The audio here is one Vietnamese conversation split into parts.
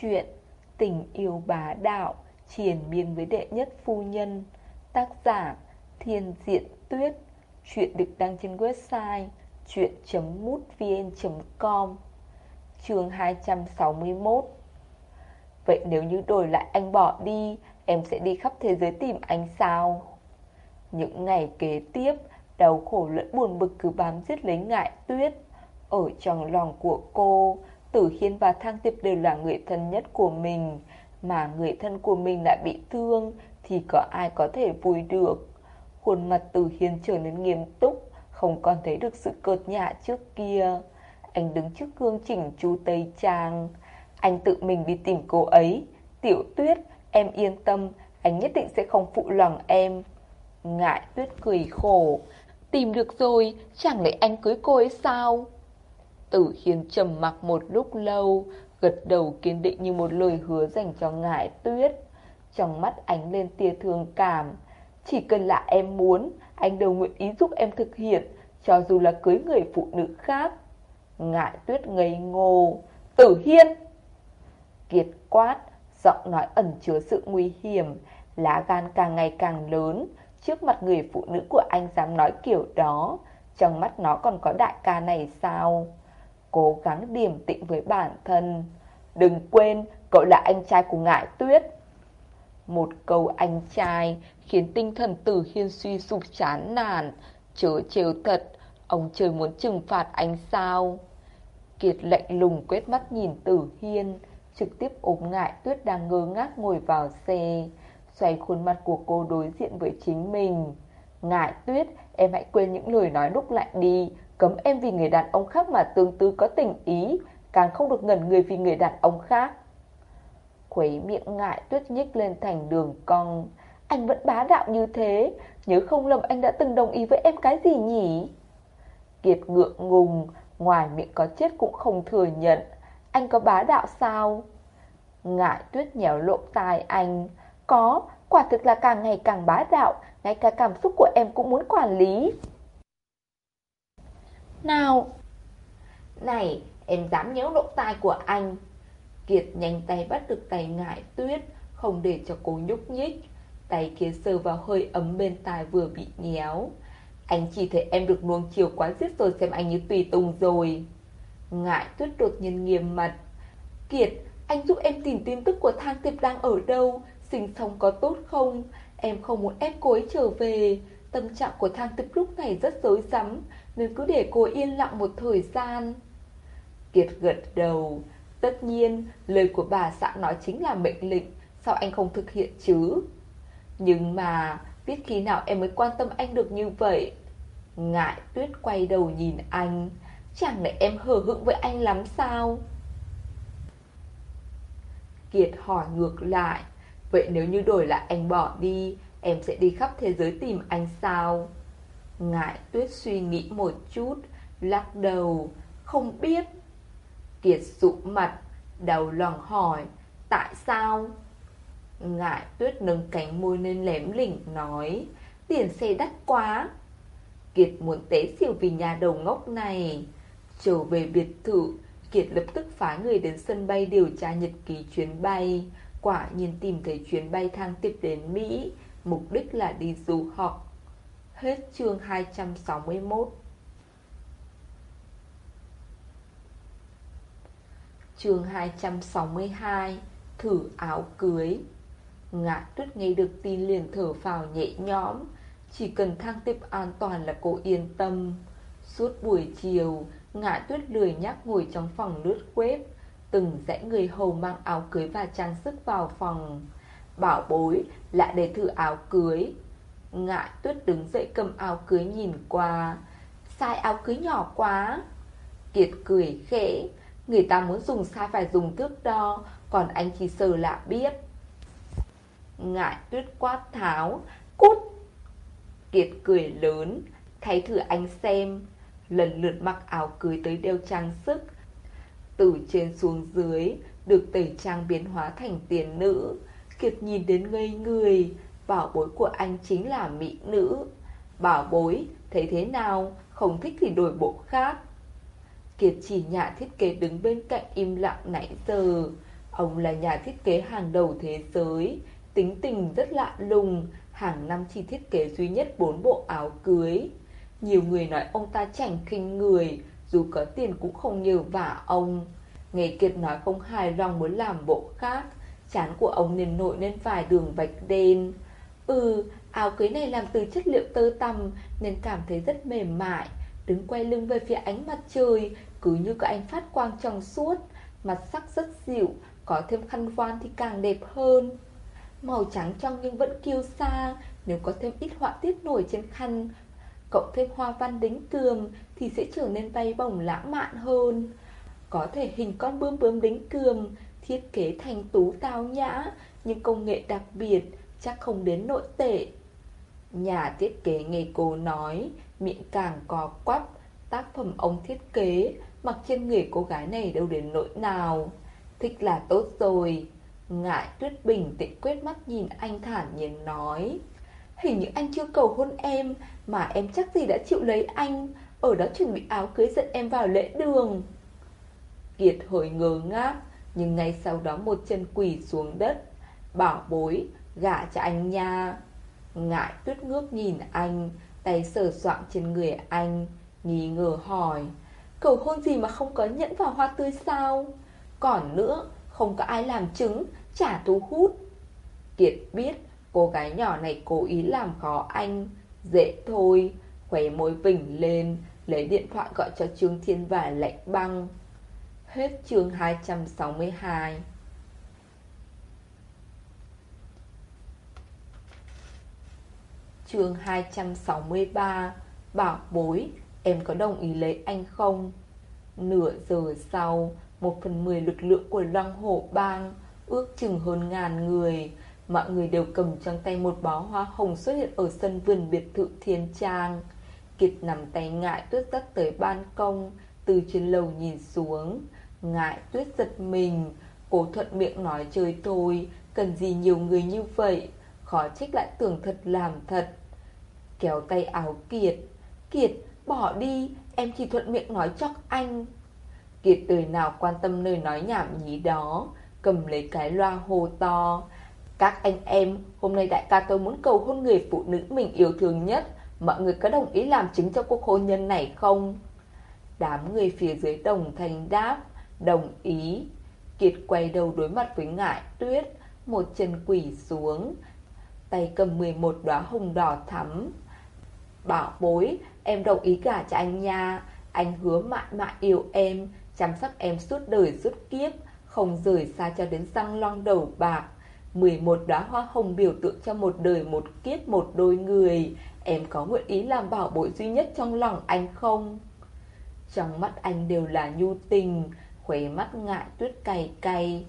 Chuyện, Tình yêu bá đạo triển miên với đệ nhất phu nhân, Tác giả Thiên Diện Tuyết. Chuyện được đăng trên website chuyện.mútvn.com Chương 261 Vậy nếu như đổi lại anh bỏ đi, Em sẽ đi khắp thế giới tìm anh sao? Những ngày kế tiếp, Đau khổ lẫn buồn bực cứ bám giết lấy ngại tuyết Ở trong lòng của cô. Tử Hiên và Thang Tiệp đều là người thân nhất của mình. Mà người thân của mình lại bị thương Thì có ai có thể vui được? Khuôn mặt Tử Hiên trở nên nghiêm túc Không còn thấy được sự cợt nhã trước kia. Anh đứng trước gương chỉnh chu Tây Trang. Anh tự mình đi tìm cô ấy. Tiểu tuyết, em yên tâm Anh nhất định sẽ không phụ lòng em. Ngại tuyết cười khổ. Tìm được rồi, chẳng lẽ anh cưới cô ấy sao? Tử Hiên trầm mặc một lúc lâu, gật đầu kiên định như một lời hứa dành cho ngải tuyết. Trong mắt ánh lên tia thương cảm. Chỉ cần là em muốn, anh đều nguyện ý giúp em thực hiện, cho dù là cưới người phụ nữ khác. Ngải tuyết ngây ngô. Tử Hiên! Kiệt quát, giọng nói ẩn chứa sự nguy hiểm, lá gan càng ngày càng lớn. Trước mặt người phụ nữ của anh dám nói kiểu đó, trong mắt nó còn có đại ca này sao? Cố gắng điềm tĩnh với bản thân. Đừng quên, cậu là anh trai của ngại tuyết. Một câu anh trai khiến tinh thần tử hiên suy sụp chán nản. Chớ trêu thật, ông trời muốn trừng phạt anh sao? Kiệt lạnh lùng quét mắt nhìn tử hiên, trực tiếp ôm ngại tuyết đang ngơ ngác ngồi vào xe. Xoay khuôn mặt của cô đối diện với chính mình. Ngại tuyết, em hãy quên những lời nói đúc lại đi, Cấm em vì người đàn ông khác mà tương tư có tình ý Càng không được ngẩn người vì người đàn ông khác. Khuấy miệng ngại tuyết nhích lên thành đường cong. Anh vẫn bá đạo như thế Nhớ không lầm anh đã từng đồng ý với em cái gì nhỉ? Kiệt ngượng ngùng Ngoài miệng có chết cũng không thừa nhận. Anh có bá đạo sao? Ngại tuyết nhéo lộ tai anh. Có, quả thực là càng ngày càng bá đạo Ngay cả cảm xúc của em cũng muốn quản lý nào? Này em dám nhéo lỗ tai của anh. Kiệt nhanh tay bắt được tay ngại tuyết Không để cho cô nhúc nhích. Tay kia sờ vào hơi ấm bên tai vừa bị nhéo. Anh chỉ thấy em được nuông chiều quá giết rồi xem anh như tùy tùng rồi. Ngại tuyết đột nhiên nghiêm mặt. Kiệt, anh giúp em tìm tin tức của thang tiệp đang ở đâu? Sinh sống có tốt không? Em không muốn ép cô ấy trở về. Tâm trạng của thang tiệp lúc này rất dối rắm nên cứ để cô yên lặng một thời gian. Kiệt gật đầu. Tất nhiên, lời của bà xã nói chính là mệnh lệnh. Sao anh không thực hiện chứ? Nhưng mà, Biết khi nào em mới quan tâm anh được như vậy? Ngại tuyết quay đầu nhìn anh. Chẳng lẽ em hờ hững với anh lắm sao? Kiệt hỏi ngược lại. Vậy nếu như đổi lại anh bỏ đi, Em sẽ đi khắp thế giới tìm anh sao? Ngại tuyết suy nghĩ một chút, Lắc đầu, Không biết. Kiệt sụ mặt Đầu lòng hỏi, Tại sao? Ngại tuyết nâng cánh môi lên lém lỉnh, nói, Tiền xe đắt quá. Kiệt muốn té siêu vì nhà đầu ngốc này. Trở về biệt thự, Kiệt lập tức phái người đến sân bay điều tra nhật ký chuyến bay. Quả nhiên tìm thấy chuyến bay thang tiếp đến Mỹ, Mục đích là đi du học. Hết chương 261 Chương 262 Thử áo cưới. Ngã tuyết nghe được tin liền thở phào nhẹ nhõm. Chỉ cần thang tiếp an toàn là cô yên tâm. Suốt buổi chiều, Ngã tuyết lười nhắc ngồi trong phòng lướt web, Từng dãy người hầu mang áo cưới và trang sức vào phòng. Bảo bối, lại để thử áo cưới. Ngại tuyết đứng dậy cầm áo cưới nhìn qua. Sai áo cưới nhỏ quá. Kiệt cười khẽ. Người ta muốn dùng sai phải dùng thước đo, Còn anh chỉ sờ là biết. Ngại tuyết quát tháo. Cút! Kiệt cười lớn. Thấy thử anh xem. Lần lượt mặc áo cưới tới đeo trang sức. Từ trên xuống dưới, Được tẩy trang biến hóa thành tiền nữ. Kiệt nhìn đến ngây người. Bảo bối của anh chính là mỹ nữ Bảo bối Thấy thế nào Không thích thì đổi bộ khác Kiệt chỉ nhà thiết kế đứng bên cạnh im lặng nãy giờ Ông là nhà thiết kế hàng đầu thế giới, tính tình rất lạ lùng, hàng năm chỉ thiết kế duy nhất bốn bộ áo cưới. Nhiều người nói ông ta chảnh khinh người, dù có tiền cũng không nhờ vả ông. Nghe Kiệt nói không hài lòng muốn làm bộ khác, chán của ông nên nổi lên vài đường vạch đen. Ừ, áo cưới này làm từ chất liệu tơ tằm nên cảm thấy rất mềm mại. Đứng quay lưng về phía ánh mặt trời, cứ như có ánh phát quang trong suốt, mặt sắc rất dịu, có thêm khăn voan thì càng đẹp hơn. Màu trắng trong nhưng vẫn kiêu sa, nếu có thêm ít họa tiết nổi trên khăn, cộng thêm hoa văn đính cườm thì sẽ trở nên bay bổng lãng mạn hơn. Có thể hình con bướm bướm đính cườm, thiết kế thành tú tao nhã, nhưng công nghệ đặc biệt, chắc không đến nội tệ. Nhà thiết kế nghe cô nói, miệng càng có quắp, tác phẩm ông thiết kế, mặc trên người cô gái này đâu đến nỗi nào. Thích là tốt rồi. Ngại tuyết bình tĩnh quét mắt nhìn anh thản nhiên nói. Hình như anh chưa cầu hôn em, mà em chắc gì đã chịu lấy anh, ở đó chuẩn bị áo cưới dẫn em vào lễ đường. Kiệt hồi ngơ ngác, nhưng ngay sau đó một chân quỳ xuống đất. Bảo bối, gả cho anh nha. Ngại tuyết ngước nhìn anh, tay sờ soạn trên người anh, nghi ngờ hỏi. Cầu hôn gì mà không có nhẫn vào hoa tươi sao? Còn nữa, không có ai làm chứng, chả thu hút. Kiệt biết cô gái nhỏ này cố ý làm khó anh. Dễ thôi, khóe môi vỉnh lên, lấy điện thoại gọi cho Trương Thiên và lạnh băng. Hết chương 262 chương 263 Bảo bối, em có đồng ý lấy anh không? Nửa giờ sau, một phần mười lực lượng của loang Hổ Bang, ước chừng hơn ngàn người, mọi người đều cầm trong tay một bó hoa hồng xuất hiện ở sân vườn biệt thự Thiên Trang. Kiệt nằm tay ngại tuyết dắt tới ban công, từ trên lầu nhìn xuống. Ngại tuyết giật mình, cố thuận miệng nói chơi thôi, cần gì nhiều người như vậy, khó trách lại tưởng thật làm thật. Kéo tay áo Kiệt, Kiệt, bỏ đi, em chỉ thuận miệng nói chọc anh. Kiệt đời nào quan tâm nơi nói nhảm nhí đó, cầm lấy cái loa hồ to. Các anh em, hôm nay đại ca tôi muốn cầu hôn người phụ nữ mình yêu thương nhất, mọi người có đồng ý làm chứng cho cuộc hôn nhân này không? Đám người phía dưới đồng thành đáp, đồng ý. Kiệt quay đầu đối mặt với ngại tuyết, một chân quỷ xuống, tay cầm 11 đóa hồng đỏ thắm. Bảo bối, em đồng ý cả cho anh nha, anh hứa mãi mãi yêu em, chăm sóc em suốt đời suốt kiếp, không rời xa cho đến răng long đầu bạc. 11 đóa hoa hồng biểu tượng cho một đời một kiếp một đôi người, em có nguyện ý làm bảo bối duy nhất trong lòng anh không? Trong mắt anh đều là nhu tình, khóe mắt ngại tuyết cay cay,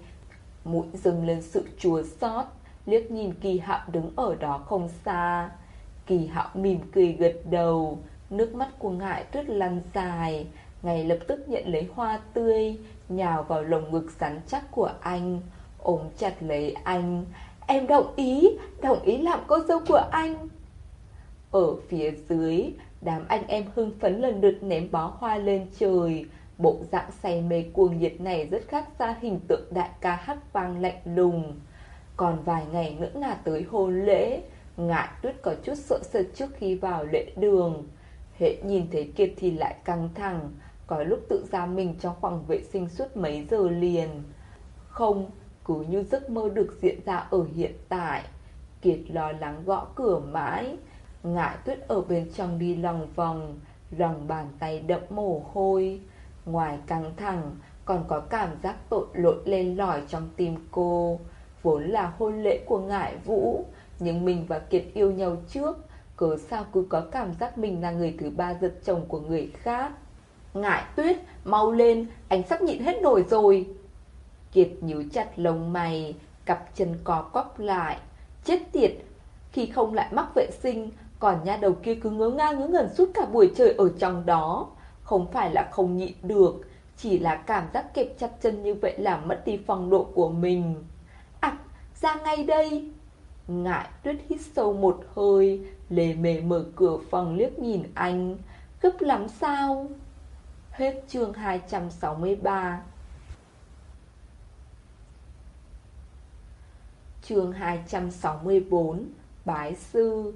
mũi dâng lên sự chua xót, liếc nhìn kỳ hạo đứng ở đó không xa. Kỳ hạo mỉm cười gật đầu, nước mắt của ngại tuyết lăn dài, ngay lập tức nhận lấy hoa tươi, nhào vào lồng ngực rắn chắc của anh, ôm chặt lấy anh. Em đồng ý, đồng ý làm cô dâu của anh. Ở phía dưới, đám anh em hưng phấn lần lượt ném bó hoa lên trời. Bộ dạng say mê cuồng nhiệt này rất khác xa hình tượng đại ca hát vang lạnh lùng. Còn vài ngày nữa là tới hôn lễ, ngại tuyết có chút sợ sệt trước khi vào lễ đường. Hệ nhìn thấy Kiệt thì lại căng thẳng, có lúc tự ra mình trong phòng vệ sinh suốt mấy giờ liền. Không, cứ như giấc mơ được diễn ra ở hiện tại. Kiệt lo lắng gõ cửa mãi. Ngại tuyết ở bên trong đi lòng vòng Lòng bàn tay đậm mồ hôi. Ngoài căng thẳng Còn có cảm giác tội lỗi lên lỏi trong tim cô. Vốn là hôn lễ của ngại vũ nhưng mình và Kiệt yêu nhau trước Cớ sao cứ có cảm giác mình là người thứ ba giật chồng của người khác Ngại tuyết, mau lên, anh sắp nhịn hết nổi rồi. Kiệt nhíu chặt lồng mày, cặp chân co quắp lại. Chết tiệt, khi không lại mắc vệ sinh, còn nha đầu kia cứ ngớ ngang ngớ ngẩn suốt cả buổi trời ở trong đó. Không phải là không nhịn được, chỉ là cảm giác kẹp chặt chân như vậy làm mất đi phong độ của mình. À, ra ngay đây. Ngại tuyết hít sâu một hơi, lề mề mở cửa phòng liếc nhìn anh. Gấp lắm sao? Hết chương 263 chương 264 Bái sư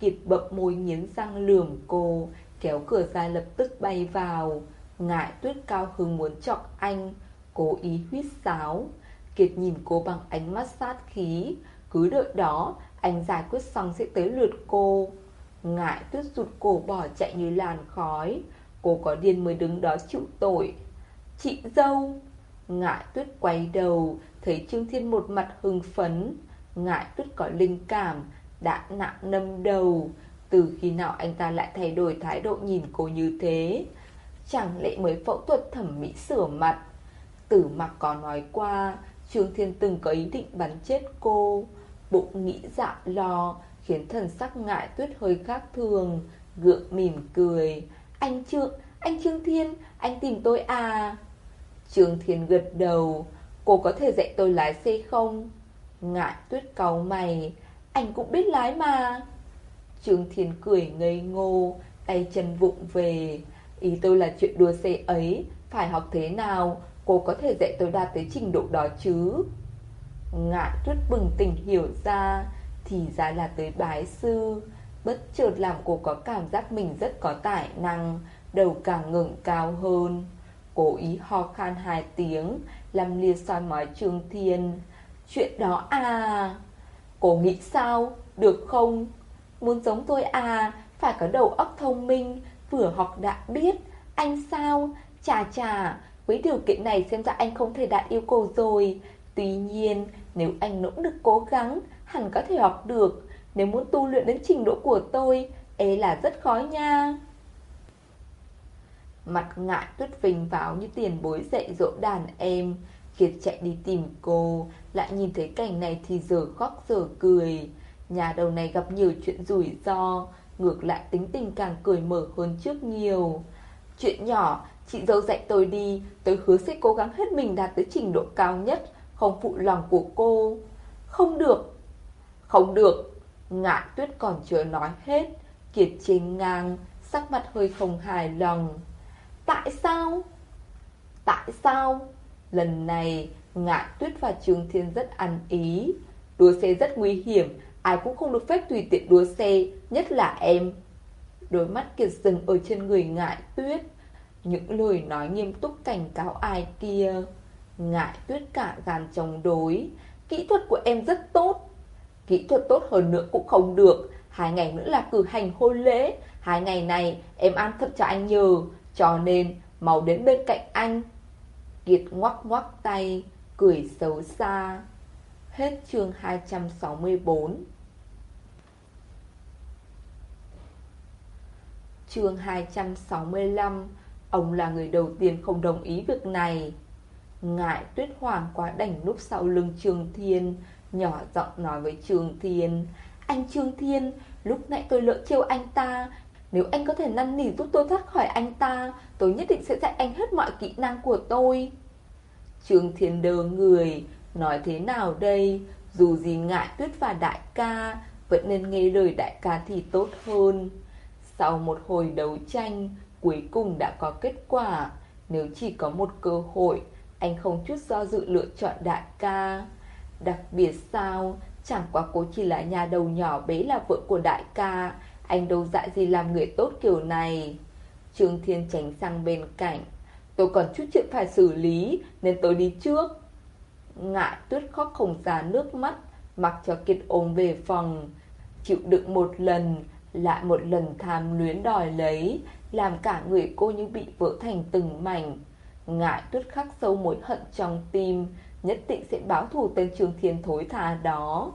Kiệt bậm môi nghiến răng lườm cô Kéo cửa ra lập tức bay vào Ngại tuyết cao hứng muốn chọc anh Cố ý huyết sáo Kiệt nhìn cô bằng ánh mắt sát khí cứ đợi đó, Anh giải quyết xong sẽ tới lượt cô. Ngại tuyết rụt cổ bỏ chạy như làn khói. Cô có điên mới đứng đó chịu tội. Chị dâu. Ngại tuyết quay đầu, Thấy Trương Thiên một mặt hưng phấn. Ngại tuyết có linh cảm, Đã nặng nâm đầu. Từ khi nào anh ta lại thay đổi thái độ nhìn cô như thế? Chẳng lẽ mới phẫu thuật thẩm mỹ sửa mặt? Tử mặc có nói qua, Trương Thiên từng có ý định bắn chết cô. Bụng nghĩ dạ lo Khiến thần sắc ngại tuyết hơi khác thường Gượng mỉm cười. Anh Trương, anh Trương Thiên Anh tìm tôi à? Trương Thiên gật đầu. Cô có thể dạy tôi lái xe không? Ngại tuyết cáu mày. Anh cũng biết lái mà. Trương Thiên cười ngây ngô Tay chân vụng về. Ý tôi là chuyện đua xe ấy Phải học thế nào? Cô có thể dạy tôi đạt tới trình độ đó chứ? Ngại tuyết bừng tỉnh hiểu ra, Thì ra là tới bái sư. Bất chợt làm cô có cảm giác mình rất có tài năng, Đầu càng ngừng cao hơn. Cố ý ho khan hai tiếng, Làm lia soi mói Trương Thiên. Chuyện đó à? Cô nghĩ sao? Được không? Muốn giống tôi à? Phải có đầu óc thông minh, Vừa học đã biết. Anh sao? Chà chà, Với điều kiện này xem ra anh không thể đạt yêu cầu rồi. Tuy nhiên nếu anh nỗ lực cố gắng, Hẳn có thể học được. Nếu muốn tu luyện đến trình độ của tôi Ê là rất khó nha. Mặt ngại tuyết vinh vào như tiền bối dạy dỗ đàn em. Kiệt chạy đi tìm cô, Lại nhìn thấy cảnh này thì giờ khóc giờ cười. Nhà đầu này gặp nhiều chuyện rủi ro, Ngược lại tính tình càng cười mở hơn trước nhiều. Chuyện nhỏ, Chị dâu dạy tôi đi, Tôi hứa sẽ cố gắng hết mình đạt tới trình độ cao nhất. Không phụ lòng của cô. Không được. Không được. Ngạn tuyết còn chưa nói hết, Kiệt trên ngang, Sắc mặt hơi không hài lòng. Tại sao? Tại sao? Lần này Ngạn tuyết và Trường Thiên rất ăn ý. Đua xe rất nguy hiểm, Ai cũng không được phép tùy tiện đua xe, Nhất là em. Đôi mắt kiệt dừng ở trên người ngại tuyết. Những lời nói nghiêm túc cảnh cáo ai kia. Ngại tuyết cả gan chống đối. Kỹ thuật của em rất tốt. Kỹ thuật tốt hơn nữa cũng không được. Hai ngày nữa là cử hành hôn lễ. Hai ngày này em ăn thật cho anh nhờ. Cho nên mau đến bên cạnh anh. Kiệt ngoắc ngoắc tay, Cười xấu xa. Hết chương 264 chương 265 Ông là người đầu tiên không đồng ý việc này. Ngại tuyết hoàng quá đảnh núp sau lưng Trường Thiên, Nhỏ giọng nói với Trường Thiên. Anh Trường Thiên, Lúc nãy tôi lỡ trêu anh ta. Nếu anh có thể năn nỉ giúp tôi thoát khỏi anh ta, Tôi nhất định sẽ dạy anh hết mọi kỹ năng của tôi. Trường Thiên đờ người, Nói thế nào đây? Dù gì ngại tuyết và đại ca, Vẫn nên nghe lời đại ca thì tốt hơn. Sau một hồi đấu tranh, Cuối cùng đã có kết quả. Nếu chỉ có một cơ hội anh không chút do dự lựa chọn đại ca. Đặc biệt sao? Chẳng qua cô chỉ là nhà đầu nhỏ bé là vợ của đại ca. Anh đâu dại gì làm người tốt kiểu này? Trương Thiên tránh sang bên cạnh. Tôi còn chút chuyện phải xử lý, Nên tôi đi trước. Ngại tuyết khóc không ra nước mắt, Mặc cho Kiệt ôm về phòng. Chịu đựng một lần, Lại một lần tham luyến đòi lấy, Làm cả người cô như bị vỡ thành từng mảnh. Ngại tuyết khắc sâu mối hận trong tim Nhất định sẽ báo thù tên trường thiên thối tha đó.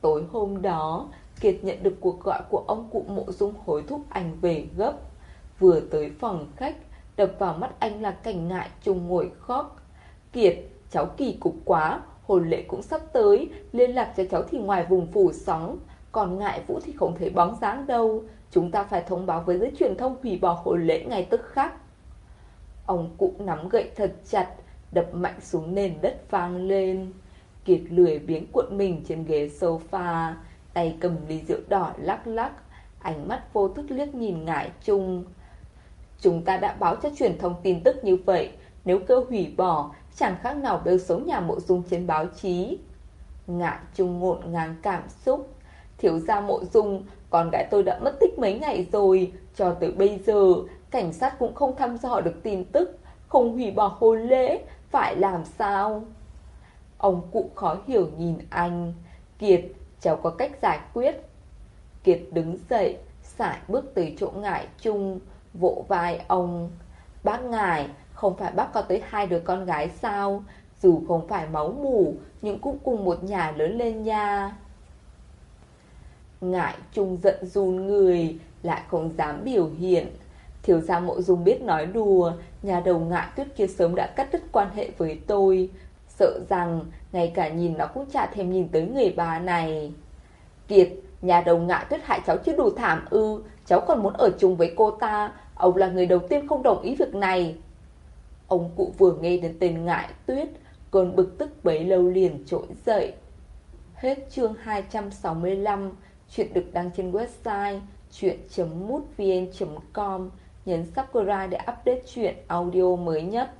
Tối hôm đó Kiệt nhận được cuộc gọi của ông cụ mộ dung hối thúc anh về gấp. Vừa tới phòng khách Đập vào mắt anh là cảnh ngại trùng ngồi khóc. Kiệt, cháu kỳ cục quá Hồn lễ cũng sắp tới Liên lạc cho cháu thì ngoài vùng phủ sóng Còn ngại vũ thì không thấy bóng dáng đâu. Chúng ta phải thông báo với giới truyền thông hủy bỏ hồn lễ ngay tức khắc. Ông cụ nắm gậy thật chặt, Đập mạnh xuống nền đất vang lên. Kiệt lười biếng cuộn mình trên ghế sofa, Tay cầm ly rượu đỏ lắc lắc, Ánh mắt vô thức liếc nhìn ngải chung Chúng ta đã báo cho truyền thông tin tức như vậy, Nếu cơ hủy bỏ, Chẳng khác nào bêu xấu nhà mộ dung trên báo chí. Ngại trung ngộn ngang cảm xúc. Thiếu gia mộ dung, Con gái tôi đã mất tích mấy ngày rồi, Cho tới bây giờ Cảnh sát cũng không thăm dò được tin tức, Không hủy bỏ hôn lễ, Phải làm sao? Ông cụ khó hiểu nhìn anh. Kiệt, cháu có cách giải quyết. Kiệt đứng dậy Sải bước tới chỗ ngại chung, Vỗ vai ông. Bác ngài, Không phải bác có tới hai đứa con gái sao? Dù không phải máu mủ, Nhưng cũng cùng một nhà lớn lên nha. Ngại trung giận run người, Lại không dám biểu hiện. Thiếu gia mộ dung biết nói đùa, Nhà đầu ngạ tuyết kia sớm đã cắt đứt quan hệ với tôi. Sợ rằng, Ngay cả nhìn nó cũng chả thèm nhìn tới người bà này. Kiệt, Nhà đầu ngạ tuyết hại cháu chứ đủ thảm ư, Cháu còn muốn ở chung với cô ta Ông là người đầu tiên không đồng ý việc này. Ông cụ vừa nghe đến tên ngại tuyết, Cơn bực tức bấy lâu liền trỗi dậy. Hết chương 265 Chuyện được đăng trên website chuyện.mútvn.com Nhấn subscribe để update chuyện audio mới nhất.